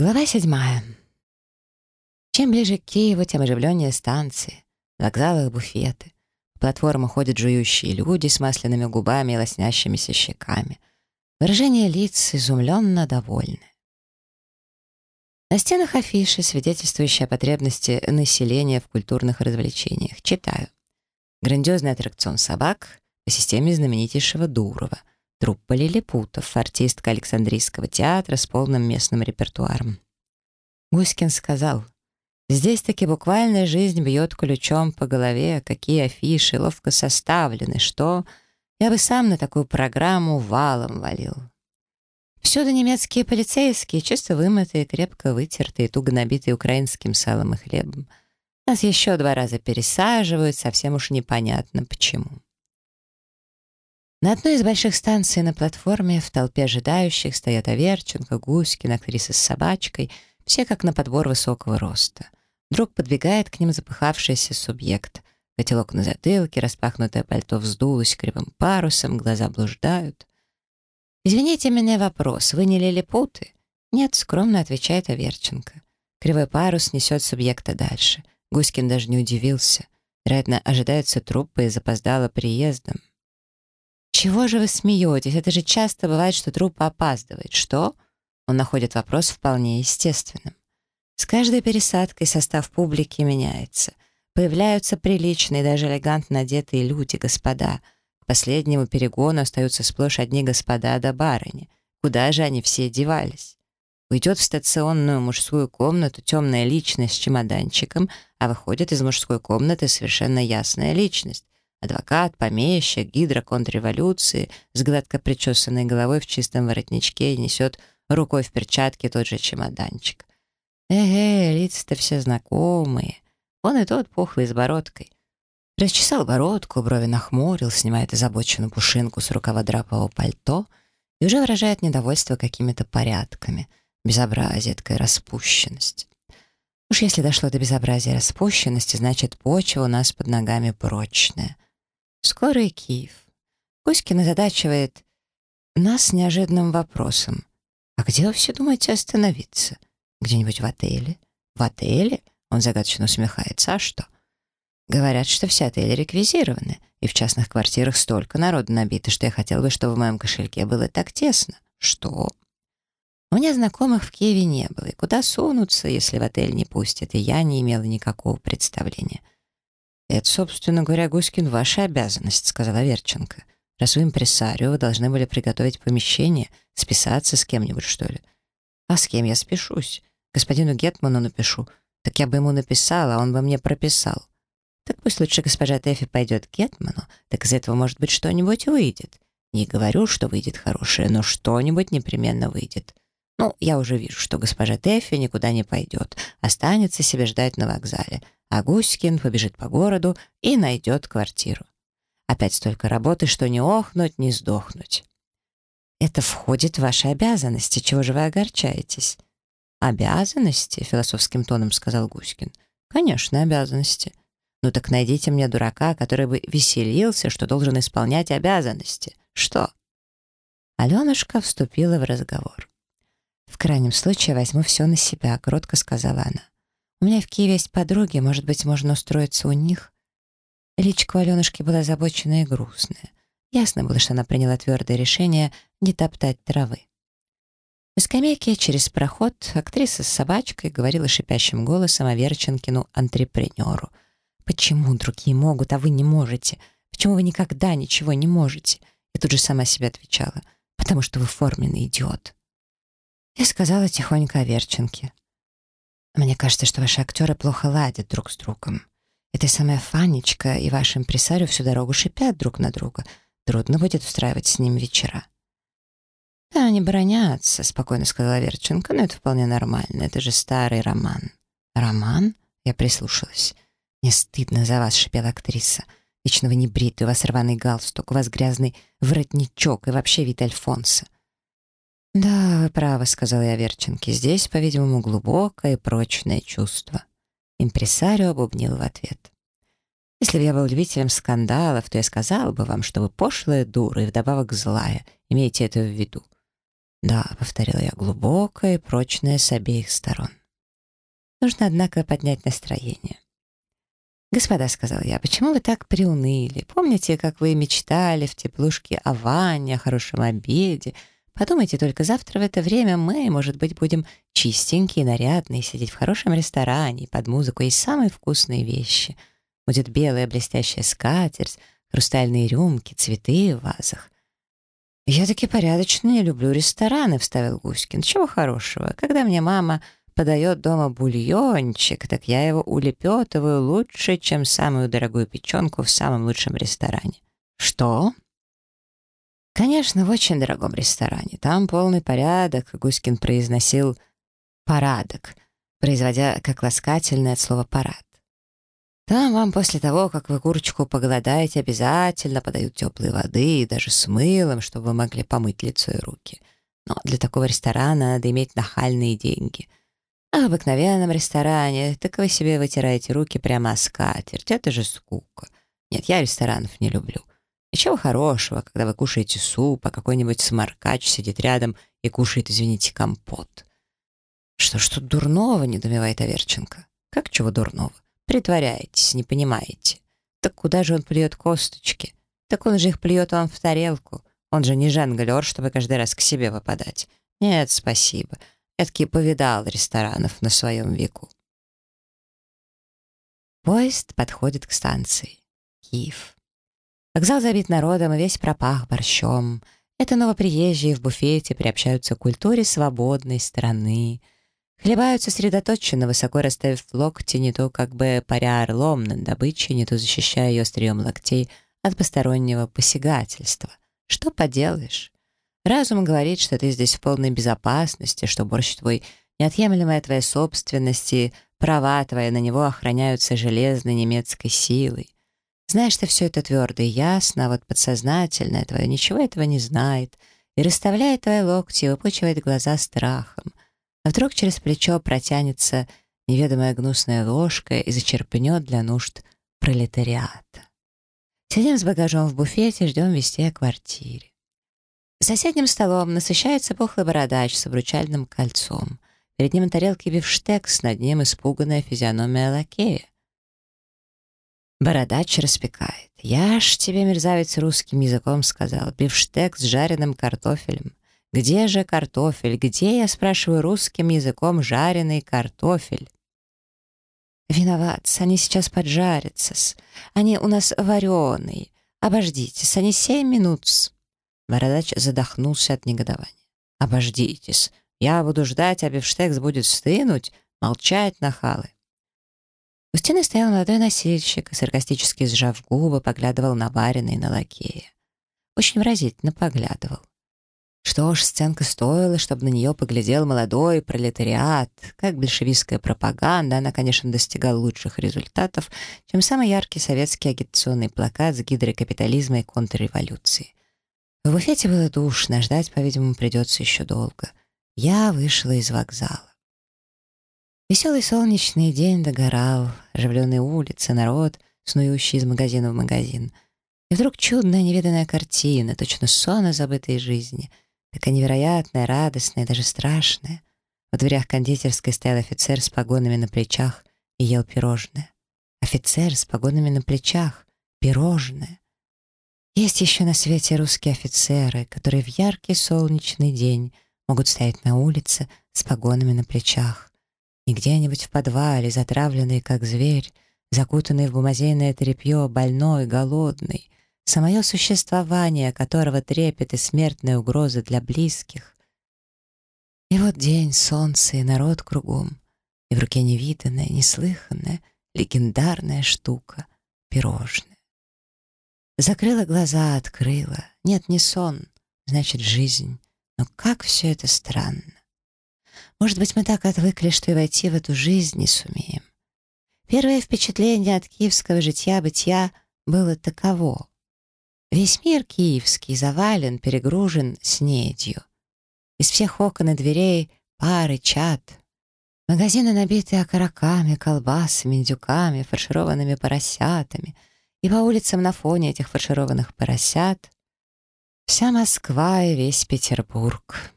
Глава седьмая. Чем ближе к Киеву, тем оживленнее станции. В вокзалах буфеты. По платформах ходят жующие люди с масляными губами и лоснящимися щеками. Выражение лиц изумленно довольны. На стенах афиши, свидетельствующие о потребности населения в культурных развлечениях. Читаю. Грандиозный аттракцион собак по системе знаменитейшего Дурова — Труппа Лилипутов, артистка Александрийского театра с полным местным репертуаром. Гуськин сказал, «Здесь таки буквально жизнь бьет ключом по голове, какие афиши ловко составлены, что я бы сам на такую программу валом валил». Всюду немецкие полицейские, чисто вымытые, крепко вытертые, туго набитые украинским салом и хлебом. Нас еще два раза пересаживают, совсем уж непонятно почему. На одной из больших станций на платформе в толпе ожидающих стоят Аверченко, Гуськин, актриса с собачкой, все как на подбор высокого роста. Вдруг подбегает к ним запыхавшийся субъект. Котелок на затылке, распахнутое пальто вздулось кривым парусом, глаза блуждают. «Извините меня вопрос, вы не лилипуты?» «Нет», — скромно отвечает Аверченко. Кривой парус несет субъекта дальше. Гуськин даже не удивился. Вероятно, ожидается труппа и запоздала приездом. «Чего же вы смеетесь? Это же часто бывает, что труппа опаздывает. Что?» Он находит вопрос вполне естественным. С каждой пересадкой состав публики меняется. Появляются приличные, даже элегантно одетые люди, господа. К последнему перегону остаются сплошь одни господа да барыни. Куда же они все девались? Уйдет в стационную мужскую комнату темная личность с чемоданчиком, а выходит из мужской комнаты совершенно ясная личность. Адвокат, помещик, гидро контрреволюции с гладко причесанной головой в чистом воротничке несет рукой в перчатке тот же чемоданчик. Эге, лица-то все знакомые. Он и тот пухлый с бородкой. Расчесал бородку, брови нахмурил, снимает озабоченную пушинку с рукава драпового пальто и уже выражает недовольство какими-то порядками. Безобразие, такая распущенность. Уж если дошло до безобразия и распущенности, значит, почва у нас под ногами прочная — Скоро и Киев. Кузькин озадачивает нас неожиданным вопросом. «А где вы все думаете остановиться? Где-нибудь в отеле?» «В отеле?» — он загадочно усмехается. «А что?» «Говорят, что все отели реквизированы, и в частных квартирах столько народу набито, что я хотел бы, чтобы в моем кошельке было так тесно». «Что?» У меня знакомых в Киеве не было, и куда сунуться, если в отель не пустят, и я не имела никакого представления. «Это, собственно говоря, Гуськин, ваша обязанность», — сказала Верченко. «Раз вы импресарио, вы должны были приготовить помещение, списаться с кем-нибудь, что ли». «А с кем я спешусь? Господину Гетману напишу. Так я бы ему написала, а он бы мне прописал. Так пусть лучше госпожа Тэфи пойдет к Гетману, так из этого, может быть, что-нибудь выйдет. Не говорю, что выйдет хорошее, но что-нибудь непременно выйдет. Ну, я уже вижу, что госпожа Тэфи никуда не пойдет, останется себе ждать на вокзале» а Гуськин побежит по городу и найдет квартиру. Опять столько работы, что не охнуть, не сдохнуть. Это входит в ваши обязанности, чего же вы огорчаетесь? «Обязанности?» — философским тоном сказал Гуськин. «Конечно, обязанности. Ну так найдите мне дурака, который бы веселился, что должен исполнять обязанности. Что?» Аленушка вступила в разговор. «В крайнем случае возьму все на себя», — кротко сказала она. У меня в Киеве есть подруги, может быть, можно устроиться у них?» Личка у Аленушки была озабоченная и грустная. Ясно было, что она приняла твердое решение не топтать травы. На скамейке через проход актриса с собачкой говорила шипящим голосом о Верченкину антрепренеру. «Почему другие могут, а вы не можете? Почему вы никогда ничего не можете?» И тут же сама себе отвечала. «Потому что вы форменный идиот». Я сказала тихонько о Верченке. Мне кажется, что ваши актеры плохо ладят друг с другом. Эта самая Фанечка и ваш импресарио всю дорогу шипят друг на друга. Трудно будет устраивать с ним вечера». «Да, они бронятся», — спокойно сказала Верченко, «но это вполне нормально. Это же старый роман». «Роман?» — я прислушалась. «Мне стыдно за вас», — шипела актриса. «Вечно вы не бритый, у вас рваный галстук, у вас грязный воротничок и вообще вид Альфонса». «Да, вы правы», — сказала я Верченке. «Здесь, по-видимому, глубокое и прочное чувство». Импресарио обубнил в ответ. «Если бы я был любителем скандалов, то я сказал бы вам, что вы пошлая дура и вдобавок злая. Имейте это в виду». «Да», — повторила я, — «глубокое и прочное с обеих сторон». Нужно, однако, поднять настроение. «Господа», — сказал я, — «почему вы так приуныли? Помните, как вы мечтали в теплушке о ванне, о хорошем обеде? Подумайте, только завтра в это время мы, может быть, будем чистенькие, нарядные, сидеть в хорошем ресторане, под музыку и самые вкусные вещи. Будет белая блестящая скатерть, хрустальные рюмки, цветы в вазах. «Я таки порядочно не люблю рестораны», — вставил Гуськин. «Чего хорошего? Когда мне мама подает дома бульончик, так я его улепетываю лучше, чем самую дорогую печенку в самом лучшем ресторане». «Что?» «Конечно, в очень дорогом ресторане. Там полный порядок», — Гуськин произносил «парадок», производя как ласкательное от слова «парад». Там вам после того, как вы курочку поголодаете, обязательно подают теплой воды и даже с мылом, чтобы вы могли помыть лицо и руки. Но для такого ресторана надо иметь нахальные деньги. А в обыкновенном ресторане так вы себе вытираете руки прямо о скатерть. Это же скука. Нет, я ресторанов не люблю. Ничего хорошего, когда вы кушаете суп, а какой-нибудь сморкач сидит рядом и кушает, извините, компот. Что ж тут дурного, недоумевает Аверченко. Как чего дурного? Притворяетесь, не понимаете. Так куда же он плюет косточки? Так он же их плюет вам в тарелку. Он же не жонглер, чтобы каждый раз к себе попадать. Нет, спасибо. Я таки повидал ресторанов на своем веку. Поезд подходит к станции. Киев. Вокзал забит народом и весь пропах борщом. Это новоприезжие в буфете приобщаются к культуре свободной страны — Хлебают сосредоточенно, высоко расставив локти, не то как бы паря орлом над добычей, не то защищая ее острием локтей от постороннего посягательства. Что поделаешь? Разум говорит, что ты здесь в полной безопасности, что борщ твой неотъемлемая твоя собственность и права твои на него охраняются железной немецкой силой. Знаешь ты все это твердо и ясно, а вот подсознательное твое ничего этого не знает и расставляет твои локти выпучивает глаза страхом. А вдруг через плечо протянется неведомая гнусная ложка и зачерпнет для нужд пролетариата. Сидим с багажом в буфете, ждем вести о квартире. Соседним столом насыщается пухлый бородач с обручальным кольцом. Перед ним на тарелке бифштекс, над ним испуганная физиономия лакея. Бородач распекает. «Я ж тебе, мерзавец, русским языком сказал. Бифштекс с жареным картофелем. Где же картофель? Где, я спрашиваю русским языком, жареный картофель? Виноват, они сейчас поджарятся. -с. Они у нас вареные. Обождитесь, они семь минут. -с. Бородач задохнулся от негодования. Обождитесь. Я буду ждать, а бифштекс будет стынуть. Молчать, нахалы. У стены стоял молодой носильщик и, саркастически сжав губы, поглядывал на барина и на лакея. Очень выразительно поглядывал. Что ж, сценка стоила, чтобы на нее поглядел молодой пролетариат. Как большевистская пропаганда, она, конечно, достигала лучших результатов, чем самый яркий советский агитационный плакат с гидрой капитализма и контрреволюции. В буфете было душно, ждать, по-видимому, придется еще долго. Я вышла из вокзала. Веселый солнечный день догорал, оживленные улицы, народ, снующий из магазина в магазин. И вдруг чудная невиданная картина, точно сон о забытой жизни — Такая невероятная, радостная, даже страшная. В дверях кондитерской стоял офицер с погонами на плечах и ел пирожное. Офицер с погонами на плечах, пирожное. Есть еще на свете русские офицеры, которые в яркий солнечный день могут стоять на улице с погонами на плечах. И где-нибудь в подвале, затравленный как зверь, закутанный в бумазейное тряпье, больной, голодный, самое существование которого трепет и смертная угроза для близких. И вот день, солнце и народ кругом, и в руке невиданная, неслыханная, легендарная штука — пирожное. Закрыла глаза, открыла. Нет, не сон, значит, жизнь. Но как все это странно. Может быть, мы так отвыкли, что и войти в эту жизнь не сумеем. Первое впечатление от киевского житья-бытия было таково. Весь мир киевский завален, перегружен снедью. Из всех окон и дверей пары, чат. Магазины набиты окороками, колбасами, индюками, фаршированными поросятами. И по улицам на фоне этих фаршированных поросят вся Москва и весь Петербург.